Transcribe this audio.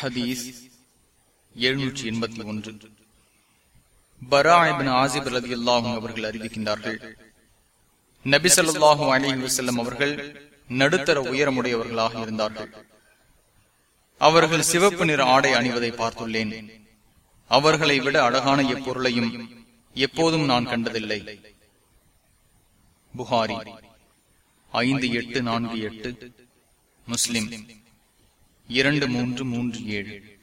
ஹதீஸ் எழுநூற்றி எண்பத்தி ஒன்று. பராபின் ஆசிப் ரதி அல்லாஹும் அவர்கள் அறிவிக்கின்றார்கள் நபிசல்லாஹும் சொல்லாஹு அலி வசல்லம் அவர்கள் நடுத்தர உயரமுடையவர்களாக இருந்தார்கள். அவர்கள் சிவப்பு நிற ஆடை அணிவதை பார்த்துள்ளேன். அவர்களை விட அழகான எப்பொருளையும் எப்போதும் நான் கண்டதில்லை. புகாரி ஐந்து எட்டு நான்கு எட்டு முஸ்லிம். இரண்டு மூன்று மூன்று ஏழு.